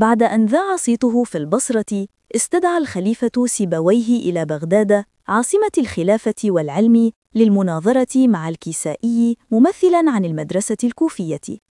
بعد أن ذاع صيته في البصرة استدعى الخليفة سيبويه إلى بغداد عاصمة الخلافة والعلم للمناظرة مع الكسائي ممثلا عن المدرسة الكوفية.